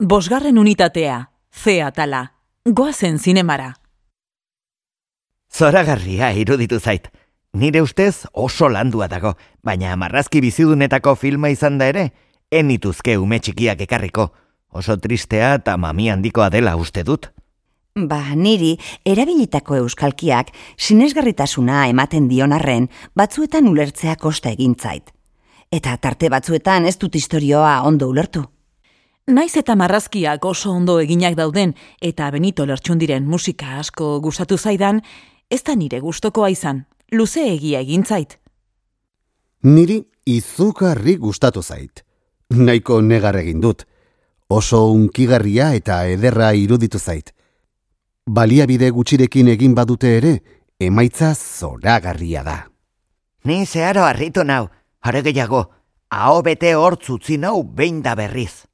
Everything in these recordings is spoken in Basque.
Bosgarren unitatea, ze atala, goazen zinemara. Zoragarria iruditu zait. Nire ustez oso landua dago, baina marrazki bizidunetako filma izan da ere, enituzke ume txikiak ekarriko. Oso tristea eta mami handikoa dela uste dut. Ba, niri, erabilitako euskalkiak sinesgarritasuna ematen dion arren, batzuetan ulertzea kosta egintzait. Eta tarte batzuetan ez dut historioa ondo ulertu. Naiz eta marrazkiak oso ondo eginak dauden eta Benito Lertxundiren musika asko gustatu zaidan, ez da nire gustokoa izan, luze egia egintzait. Niri izugarri gustatu zait. Nahiko negar egin dut. Oso unkigarria eta ederra iruditu zait. Baliabide gutxirekin egin badute ere, emaitza zoragarria da. Ni zeharo harritu nau, are gehiago, hau bete hortzutzi nau behin da berriz.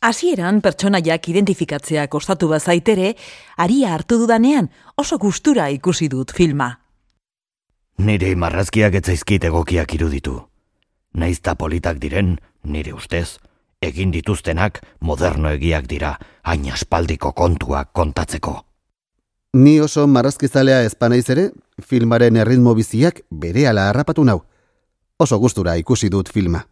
Hasieran pertsonaiak identifikatzea kostatu bazaitere, aria hartu dudanean oso gustura ikusi dut filma. Nire marrazkiak etzaizkit egokiak iruditu. Naizta politak diren, nire ustez, egin dituztenak moderno egiak dira, hain aspaldiko kontuak kontatzeko. Ni oso marrazkizalea ezpanaiz ere, filmaren erritmo biziak bere ala harrapatu nau. Oso gustura ikusi dut filma.